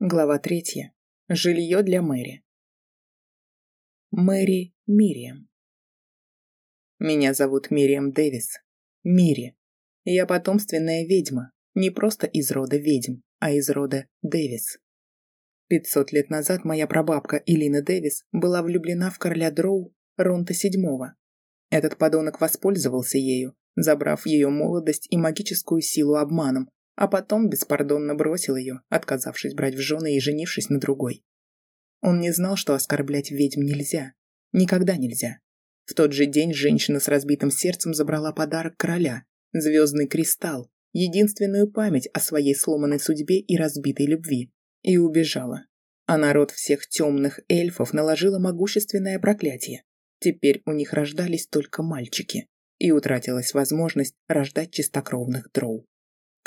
Глава третья. Жилье для Мэри. Мэри Мириам. Меня зовут Мириам Дэвис. Мири. Я потомственная ведьма. Не просто из рода ведьм, а из рода Дэвис. Пятьсот лет назад моя прабабка Илина Дэвис была влюблена в короля Дроу Ронта VII. Этот подонок воспользовался ею, забрав ее молодость и магическую силу обманом, а потом беспардонно бросил ее, отказавшись брать в жены и женившись на другой. Он не знал, что оскорблять ведьм нельзя. Никогда нельзя. В тот же день женщина с разбитым сердцем забрала подарок короля – звездный кристалл, единственную память о своей сломанной судьбе и разбитой любви, и убежала. А народ всех темных эльфов наложила могущественное проклятие. Теперь у них рождались только мальчики, и утратилась возможность рождать чистокровных дроу.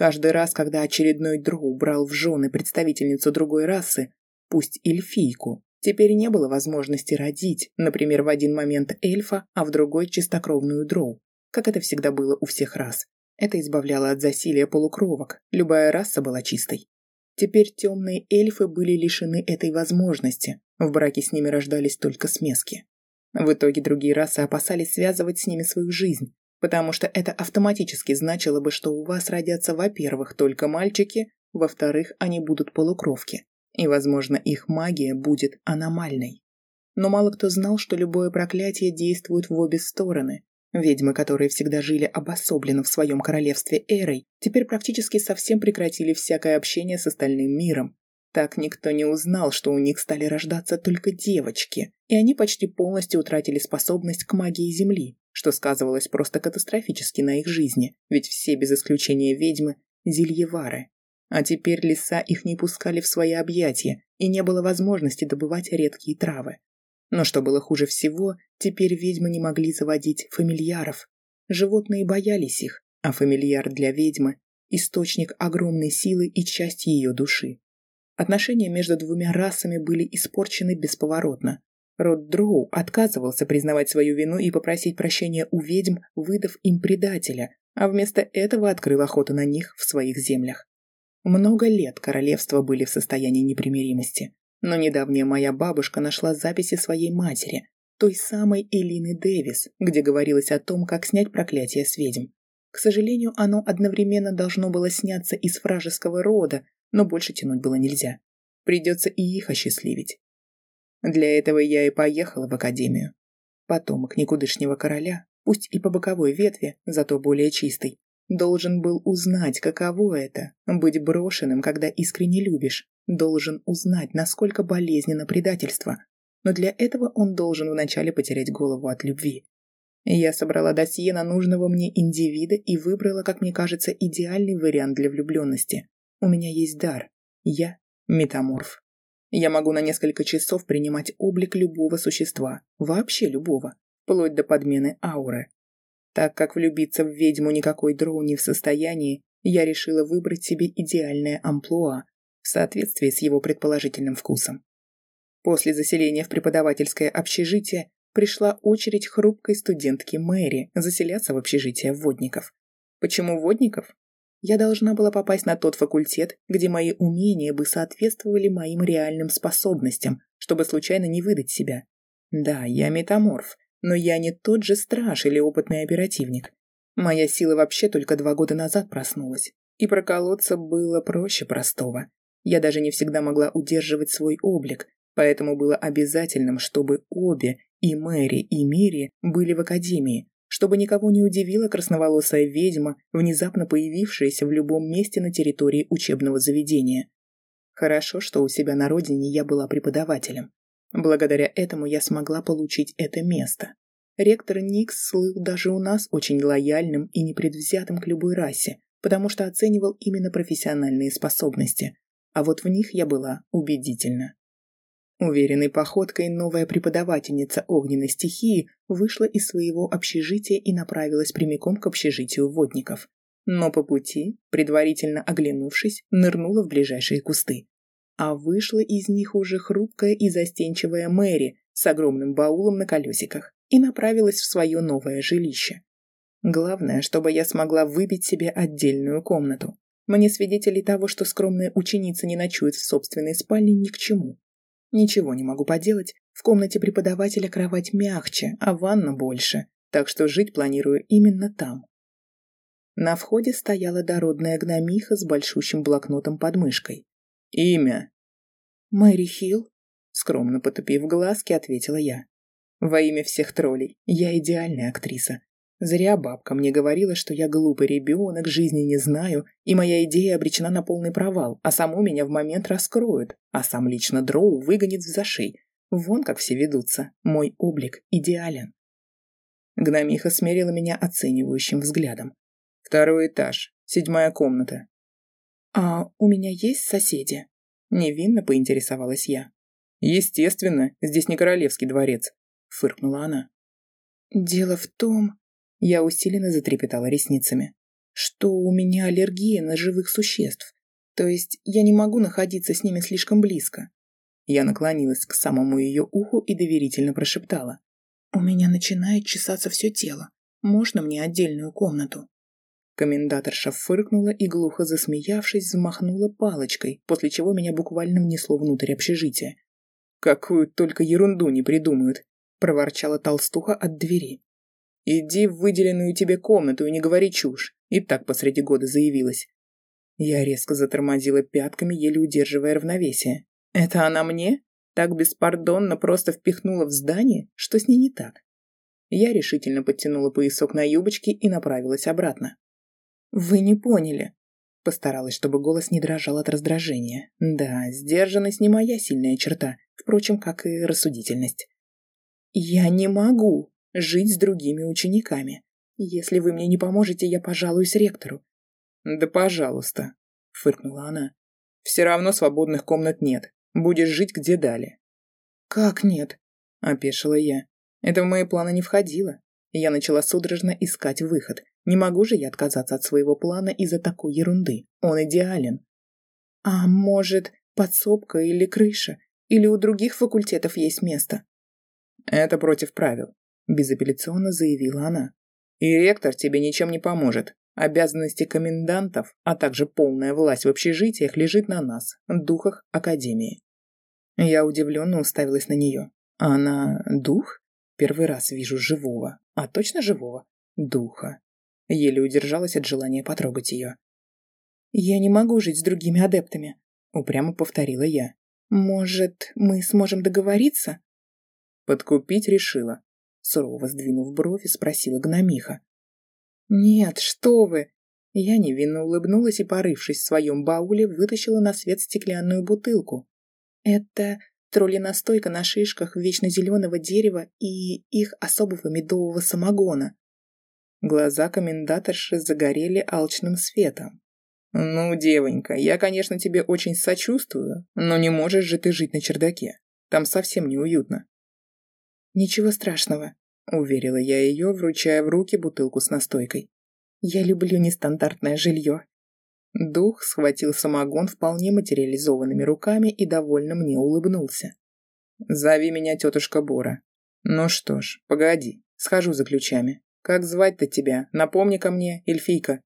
Каждый раз, когда очередной дроу брал в жены представительницу другой расы, пусть эльфийку, теперь не было возможности родить, например, в один момент эльфа, а в другой чистокровную дроу, как это всегда было у всех рас. Это избавляло от засилия полукровок, любая раса была чистой. Теперь темные эльфы были лишены этой возможности, в браке с ними рождались только смески. В итоге другие расы опасались связывать с ними свою жизнь, потому что это автоматически значило бы, что у вас родятся, во-первых, только мальчики, во-вторых, они будут полукровки, и, возможно, их магия будет аномальной. Но мало кто знал, что любое проклятие действует в обе стороны. Ведьмы, которые всегда жили обособленно в своем королевстве Эрой, теперь практически совсем прекратили всякое общение с остальным миром. Так никто не узнал, что у них стали рождаться только девочки, и они почти полностью утратили способность к магии Земли, что сказывалось просто катастрофически на их жизни, ведь все без исключения ведьмы – зельевары. А теперь леса их не пускали в свои объятия, и не было возможности добывать редкие травы. Но что было хуже всего, теперь ведьмы не могли заводить фамильяров. Животные боялись их, а фамильяр для ведьмы – источник огромной силы и часть ее души. Отношения между двумя расами были испорчены бесповоротно, Род Дроу отказывался признавать свою вину и попросить прощения у ведьм, выдав им предателя, а вместо этого открыл охоту на них в своих землях. Много лет королевства были в состоянии непримиримости, но недавняя моя бабушка нашла записи своей матери, той самой Элины Дэвис, где говорилось о том, как снять проклятие с ведьм. К сожалению, оно одновременно должно было сняться из вражеского рода, но больше тянуть было нельзя. Придется и их осчастливить. Для этого я и поехала в академию. Потомок никудышнего короля, пусть и по боковой ветви, зато более чистый, должен был узнать, каково это – быть брошенным, когда искренне любишь, должен узнать, насколько болезненно предательство. Но для этого он должен вначале потерять голову от любви. Я собрала досье на нужного мне индивида и выбрала, как мне кажется, идеальный вариант для влюбленности. У меня есть дар. Я – метаморф. Я могу на несколько часов принимать облик любого существа, вообще любого, вплоть до подмены ауры. Так как влюбиться в ведьму никакой дроу не в состоянии, я решила выбрать себе идеальное амплуа в соответствии с его предположительным вкусом. После заселения в преподавательское общежитие пришла очередь хрупкой студентки Мэри заселяться в общежитие водников. Почему водников? Я должна была попасть на тот факультет, где мои умения бы соответствовали моим реальным способностям, чтобы случайно не выдать себя. Да, я метаморф, но я не тот же страж или опытный оперативник. Моя сила вообще только два года назад проснулась, и проколоться было проще простого. Я даже не всегда могла удерживать свой облик, поэтому было обязательным, чтобы обе, и Мэри, и Мири, были в академии, чтобы никого не удивила красноволосая ведьма, внезапно появившаяся в любом месте на территории учебного заведения. Хорошо, что у себя на родине я была преподавателем. Благодаря этому я смогла получить это место. Ректор Никс слыл даже у нас очень лояльным и непредвзятым к любой расе, потому что оценивал именно профессиональные способности, а вот в них я была убедительна. Уверенной походкой новая преподавательница огненной стихии вышла из своего общежития и направилась прямиком к общежитию водников. Но по пути, предварительно оглянувшись, нырнула в ближайшие кусты. А вышла из них уже хрупкая и застенчивая Мэри с огромным баулом на колесиках и направилась в свое новое жилище. Главное, чтобы я смогла выбить себе отдельную комнату. Мне свидетелей того, что скромная ученица не ночует в собственной спальне, ни к чему. Ничего не могу поделать, в комнате преподавателя кровать мягче, а ванна больше, так что жить планирую именно там. На входе стояла дородная гномиха с большущим блокнотом под мышкой. «Имя?» «Мэри Хилл», — скромно потупив глазки, ответила я. «Во имя всех троллей, я идеальная актриса. Зря бабка мне говорила, что я глупый ребенок, жизни не знаю, и моя идея обречена на полный провал, а саму меня в момент раскроют, а сам лично Дроу выгонит в зашей. Вон как все ведутся, мой облик идеален». Гномиха смерила меня оценивающим взглядом. Второй этаж, седьмая комната. А у меня есть соседи? Невинно поинтересовалась я. Естественно, здесь не королевский дворец, фыркнула она. Дело в том, я усиленно затрепетала ресницами, что у меня аллергия на живых существ. То есть я не могу находиться с ними слишком близко. Я наклонилась к самому ее уху и доверительно прошептала. «У меня начинает чесаться все тело. Можно мне отдельную комнату?» Комендаторша фыркнула и, глухо засмеявшись, взмахнула палочкой, после чего меня буквально внесло внутрь общежития. «Какую только ерунду не придумают!» – проворчала толстуха от двери. «Иди в выделенную тебе комнату и не говори чушь!» И так посреди года заявилась. Я резко затормозила пятками, еле удерживая равновесие. «Это она мне? Так беспардонно просто впихнула в здание? Что с ней не так?» Я решительно подтянула поясок на юбочке и направилась обратно. «Вы не поняли». Постаралась, чтобы голос не дрожал от раздражения. Да, сдержанность не моя сильная черта, впрочем, как и рассудительность. «Я не могу жить с другими учениками. Если вы мне не поможете, я пожалуюсь ректору». «Да пожалуйста», — фыркнула она. «Все равно свободных комнат нет. Будешь жить где дали». «Как нет?» — опешила я. Это в мои планы не входило. Я начала судорожно искать выход, не могу же я отказаться от своего плана из-за такой ерунды. Он идеален. А может, подсобка или крыша? Или у других факультетов есть место? Это против правил, безапелляционно заявила она. И ректор тебе ничем не поможет. Обязанности комендантов, а также полная власть в общежитиях лежит на нас, духах Академии. Я удивленно уставилась на нее. Она дух? Первый раз вижу живого. А точно живого? Духа. Еле удержалась от желания потрогать ее. «Я не могу жить с другими адептами», — упрямо повторила я. «Может, мы сможем договориться?» Подкупить решила. Сурово сдвинув брови, спросила гномиха. «Нет, что вы!» Я невинно улыбнулась и, порывшись в своем бауле, вытащила на свет стеклянную бутылку. «Это тролли-настойка на шишках вечно зеленого дерева и их особого медового самогона. Глаза комендаторши загорели алчным светом. «Ну, девонька, я, конечно, тебе очень сочувствую, но не можешь же ты жить на чердаке. Там совсем неуютно». «Ничего страшного», — уверила я ее, вручая в руки бутылку с настойкой. «Я люблю нестандартное жилье». Дух схватил самогон вполне материализованными руками и довольно мне улыбнулся. «Зови меня тетушка Бора. Ну что ж, погоди, схожу за ключами. Как звать-то тебя? Напомни-ка мне, эльфийка».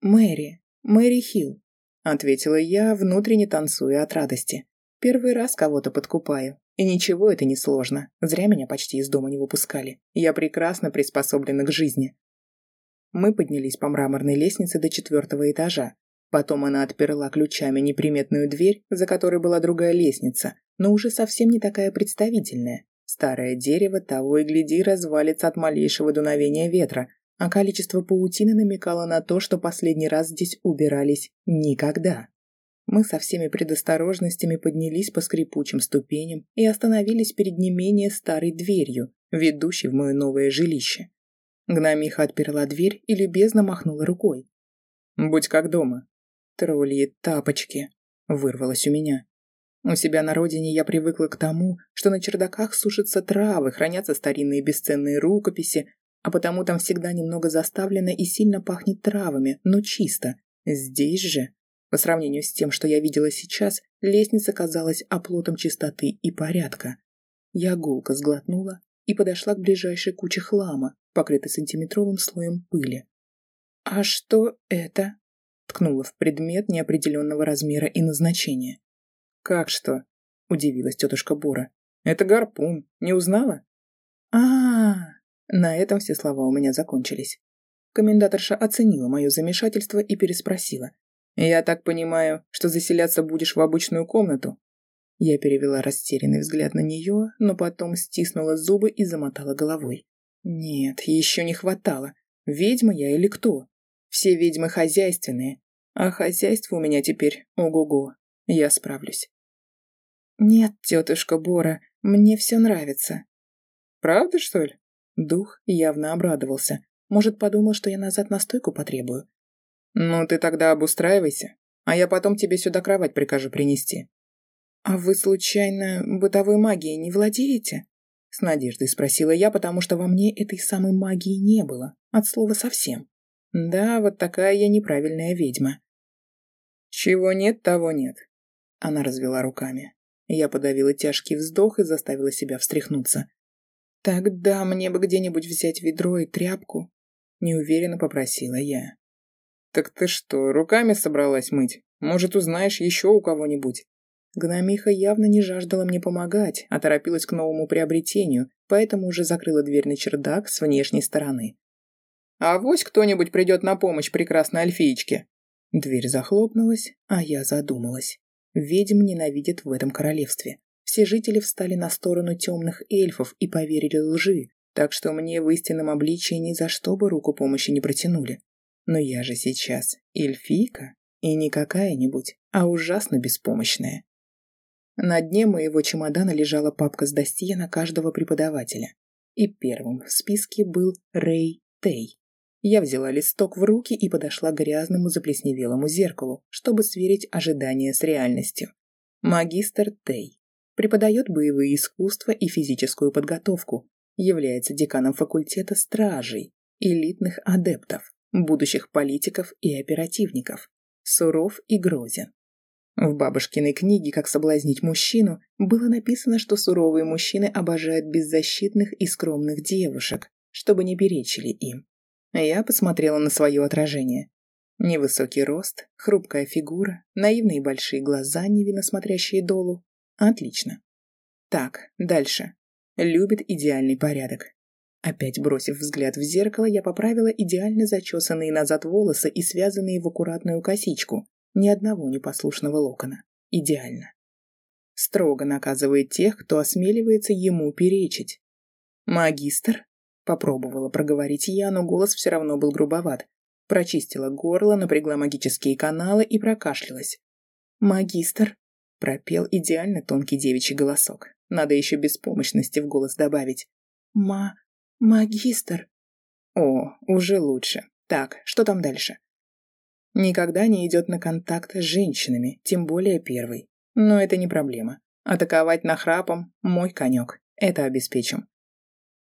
«Мэри. Мэри Хилл», — ответила я, внутренне танцуя от радости. «Первый раз кого-то подкупаю. И ничего это не сложно. Зря меня почти из дома не выпускали. Я прекрасно приспособлена к жизни». Мы поднялись по мраморной лестнице до четвертого этажа. Потом она отперла ключами неприметную дверь, за которой была другая лестница, но уже совсем не такая представительная. Старое дерево того и гляди развалится от малейшего дуновения ветра, а количество паутины намекало на то, что последний раз здесь убирались никогда. Мы со всеми предосторожностями поднялись по скрипучим ступеням и остановились перед не менее старой дверью, ведущей в мое новое жилище. Гномиха отперла дверь и любезно махнула рукой. «Будь как дома». «Тролли тапочки», — вырвалось у меня. У себя на родине я привыкла к тому, что на чердаках сушатся травы, хранятся старинные бесценные рукописи, а потому там всегда немного заставлено и сильно пахнет травами, но чисто. Здесь же, по сравнению с тем, что я видела сейчас, лестница казалась оплотом чистоты и порядка. Я гулко сглотнула и подошла к ближайшей куче хлама, покрытой сантиметровым слоем пыли. «А что это?» ткнула в предмет неопределенного размера и назначения. «Как что?» – удивилась тетушка Бора. «Это гарпун. Не узнала?» а, -а, -а На этом все слова у меня закончились. Комендаторша оценила мое замешательство и переспросила. «Я так понимаю, что заселяться будешь в обычную комнату?» Я перевела растерянный взгляд на нее, но потом стиснула зубы и замотала головой. «Нет, еще не хватало. Ведьма я или кто? Все ведьмы хозяйственные, а хозяйство у меня теперь ого-го. Я справлюсь». «Нет, тетушка Бора, мне все нравится». «Правда, что ли?» Дух явно обрадовался. Может, подумал, что я назад на стойку потребую. «Ну, ты тогда обустраивайся, а я потом тебе сюда кровать прикажу принести». «А вы, случайно, бытовой магией не владеете?» С надеждой спросила я, потому что во мне этой самой магии не было, от слова совсем. Да, вот такая я неправильная ведьма. «Чего нет, того нет», — она развела руками. Я подавила тяжкий вздох и заставила себя встряхнуться. «Тогда мне бы где-нибудь взять ведро и тряпку», — неуверенно попросила я. «Так ты что, руками собралась мыть? Может, узнаешь еще у кого-нибудь?» Гномиха явно не жаждала мне помогать, а торопилась к новому приобретению, поэтому уже закрыла дверь на чердак с внешней стороны. «А вось кто-нибудь придет на помощь прекрасной эльфиечке?» Дверь захлопнулась, а я задумалась. Ведьм ненавидят в этом королевстве. Все жители встали на сторону темных эльфов и поверили лжи, так что мне в истинном обличии ни за что бы руку помощи не протянули. Но я же сейчас эльфийка, и не какая-нибудь, а ужасно беспомощная. На дне моего чемодана лежала папка с досье на каждого преподавателя. И первым в списке был Рэй Тей. Я взяла листок в руки и подошла к грязному заплесневелому зеркалу, чтобы сверить ожидания с реальностью. Магистр Тей. Преподает боевые искусства и физическую подготовку. Является деканом факультета стражей, элитных адептов, будущих политиков и оперативников. Суров и грозен. В бабушкиной книге «Как соблазнить мужчину» было написано, что суровые мужчины обожают беззащитных и скромных девушек, чтобы не перечили им. Я посмотрела на свое отражение. Невысокий рост, хрупкая фигура, наивные большие глаза, невинно смотрящие долу. Отлично. Так, дальше. Любит идеальный порядок. Опять бросив взгляд в зеркало, я поправила идеально зачесанные назад волосы и связанные в аккуратную косичку. Ни одного непослушного локона. Идеально. Строго наказывает тех, кто осмеливается ему перечить. «Магистр?» Попробовала проговорить я, но голос все равно был грубоват. Прочистила горло, напрягла магические каналы и прокашлялась. «Магистр?» — пропел идеально тонкий девичий голосок. Надо еще беспомощности в голос добавить. «Ма... магистр?» «О, уже лучше. Так, что там дальше?» Никогда не идет на контакт с женщинами, тем более первой. Но это не проблема. Атаковать нахрапом – мой конек. Это обеспечим.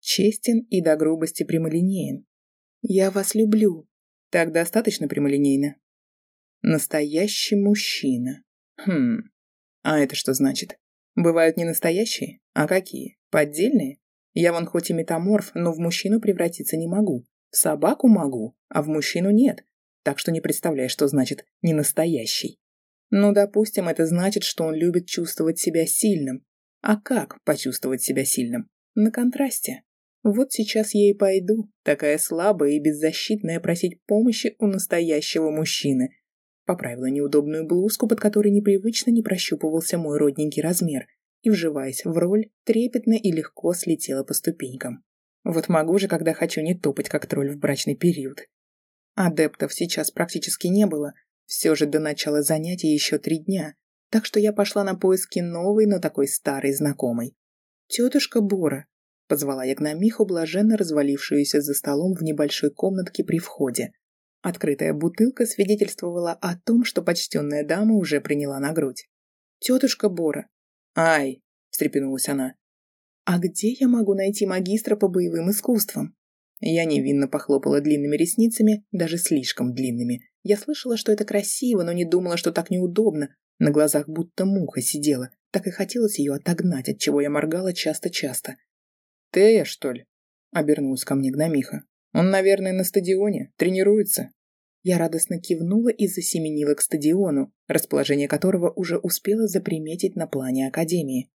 Честен и до грубости прямолинеен. «Я вас люблю». Так достаточно прямолинейно. Настоящий мужчина. Хм. А это что значит? Бывают не настоящие? А какие? Поддельные? Я вон хоть и метаморф, но в мужчину превратиться не могу. В собаку могу, а в мужчину нет. Так что не представляю, что значит «не настоящий». Ну, допустим, это значит, что он любит чувствовать себя сильным. А как почувствовать себя сильным? На контрасте. Вот сейчас я и пойду, такая слабая и беззащитная, просить помощи у настоящего мужчины. Поправила неудобную блузку, под которой непривычно не прощупывался мой родненький размер, и, вживаясь в роль, трепетно и легко слетела по ступенькам. Вот могу же, когда хочу не топать, как тролль в брачный период. Адептов сейчас практически не было, все же до начала занятий еще три дня, так что я пошла на поиски новой, но такой старой знакомой. «Тетушка Бора, Позвала я гномиху, блаженно развалившуюся за столом в небольшой комнатке при входе. Открытая бутылка свидетельствовала о том, что почтенная дама уже приняла на грудь. «Тетушка Бора». «Ай!» – встрепенулась она. «А где я могу найти магистра по боевым искусствам?» Я невинно похлопала длинными ресницами, даже слишком длинными. Я слышала, что это красиво, но не думала, что так неудобно. На глазах будто муха сидела. Так и хотелось ее отогнать, от чего я моргала часто-часто. «Тея, что ли?» — обернулась ко мне гномиха. «Он, наверное, на стадионе, тренируется». Я радостно кивнула и засеменила к стадиону, расположение которого уже успела заприметить на плане Академии.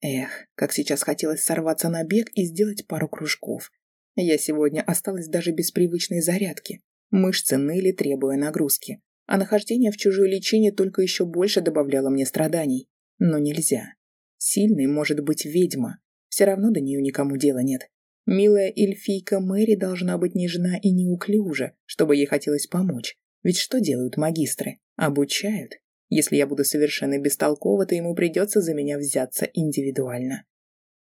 Эх, как сейчас хотелось сорваться на бег и сделать пару кружков. Я сегодня осталась даже без привычной зарядки. Мышцы ныли, требуя нагрузки. А нахождение в чужой лечении только еще больше добавляло мне страданий. Но нельзя. Сильной может быть ведьма. Все равно до нее никому дела нет. Милая эльфийка Мэри должна быть нежна и неуклюжа, чтобы ей хотелось помочь. Ведь что делают магистры? Обучают. Если я буду совершенно бестолкова, то ему придется за меня взяться индивидуально.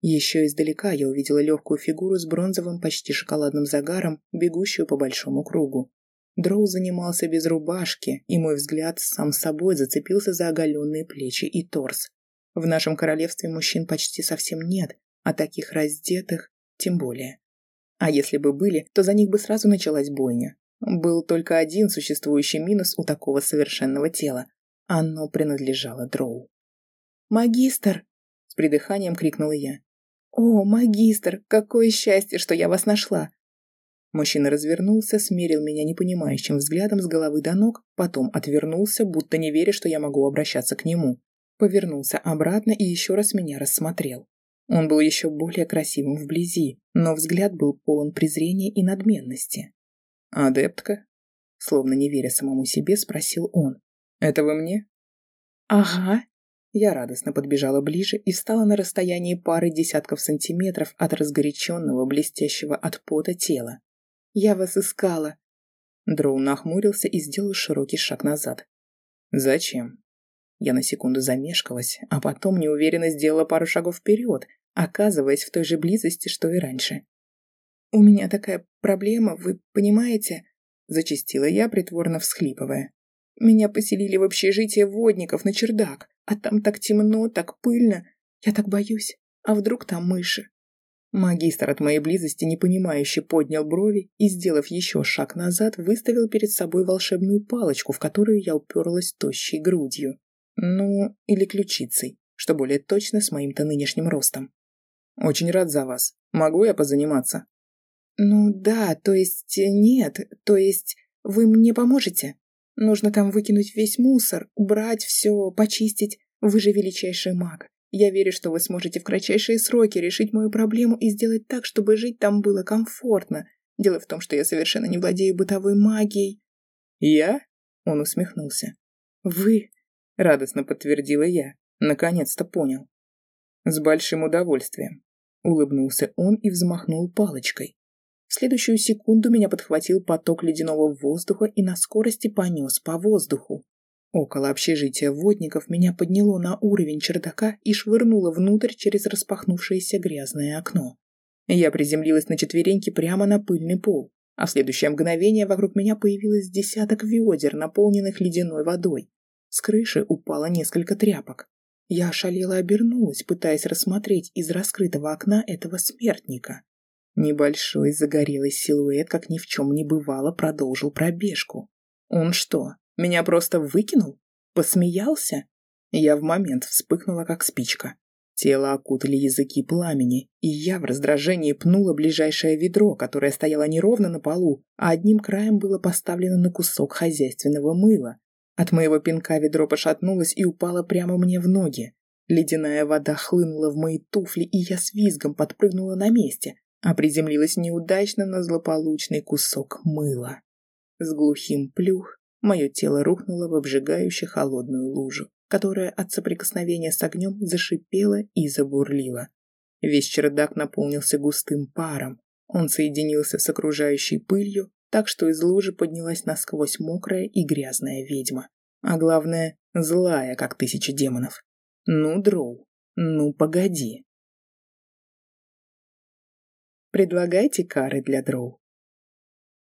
Еще издалека я увидела легкую фигуру с бронзовым, почти шоколадным загаром, бегущую по большому кругу. Дроу занимался без рубашки, и мой взгляд сам собой зацепился за оголенные плечи и торс. В нашем королевстве мужчин почти совсем нет, а таких раздетых тем более. А если бы были, то за них бы сразу началась бойня. Был только один существующий минус у такого совершенного тела. Оно принадлежало Дроу. «Магистр!» — с придыханием крикнула я. «О, магистр, какое счастье, что я вас нашла!» Мужчина развернулся, смерил меня непонимающим взглядом с головы до ног, потом отвернулся, будто не веря, что я могу обращаться к нему. Повернулся обратно и еще раз меня рассмотрел. Он был еще более красивым вблизи, но взгляд был полон презрения и надменности. «Адептка?» Словно не веря самому себе, спросил он. Это вы мне? Ага. Я радостно подбежала ближе и встала на расстоянии пары десятков сантиметров от разгоряченного, блестящего от пота тела. Я вас искала. Дроу нахмурился и сделал широкий шаг назад. Зачем? Я на секунду замешкалась, а потом неуверенно сделала пару шагов вперед, оказываясь в той же близости, что и раньше. «У меня такая проблема, вы понимаете?» – зачастила я, притворно всхлипывая. Меня поселили в общежитие водников на чердак, а там так темно, так пыльно. Я так боюсь. А вдруг там мыши? Магистр от моей близости непонимающе поднял брови и, сделав еще шаг назад, выставил перед собой волшебную палочку, в которую я уперлась тощей грудью. Ну, или ключицей, что более точно с моим-то нынешним ростом. Очень рад за вас. Могу я позаниматься? Ну да, то есть нет, то есть вы мне поможете? Нужно там выкинуть весь мусор, убрать все, почистить. Вы же величайший маг. Я верю, что вы сможете в кратчайшие сроки решить мою проблему и сделать так, чтобы жить там было комфортно. Дело в том, что я совершенно не владею бытовой магией. Я? Он усмехнулся. Вы? Радостно подтвердила я. Наконец-то понял. С большим удовольствием. Улыбнулся он и взмахнул палочкой. В следующую секунду меня подхватил поток ледяного воздуха и на скорости понес по воздуху. Около общежития водников меня подняло на уровень чердака и швырнуло внутрь через распахнувшееся грязное окно. Я приземлилась на четвереньки прямо на пыльный пол, а в следующее мгновение вокруг меня появилось десяток ведер, наполненных ледяной водой. С крыши упало несколько тряпок. Я ошалела обернулась, пытаясь рассмотреть из раскрытого окна этого смертника. Небольшой загорелый силуэт, как ни в чем не бывало, продолжил пробежку. Он что, меня просто выкинул? Посмеялся? Я в момент вспыхнула, как спичка. Тело окутали языки пламени, и я в раздражении пнула ближайшее ведро, которое стояло не ровно на полу, а одним краем было поставлено на кусок хозяйственного мыла. От моего пинка ведро пошатнулось и упало прямо мне в ноги. Ледяная вода хлынула в мои туфли, и я с визгом подпрыгнула на месте, а приземлилась неудачно на злополучный кусок мыла. С глухим плюх мое тело рухнуло в обжигающую холодную лужу, которая от соприкосновения с огнем зашипела и забурлила. Весь чердак наполнился густым паром. Он соединился с окружающей пылью, так что из лужи поднялась насквозь мокрая и грязная ведьма. А главное, злая, как тысяча демонов. Ну, дроу, ну погоди. Предлагайте кары для дроу.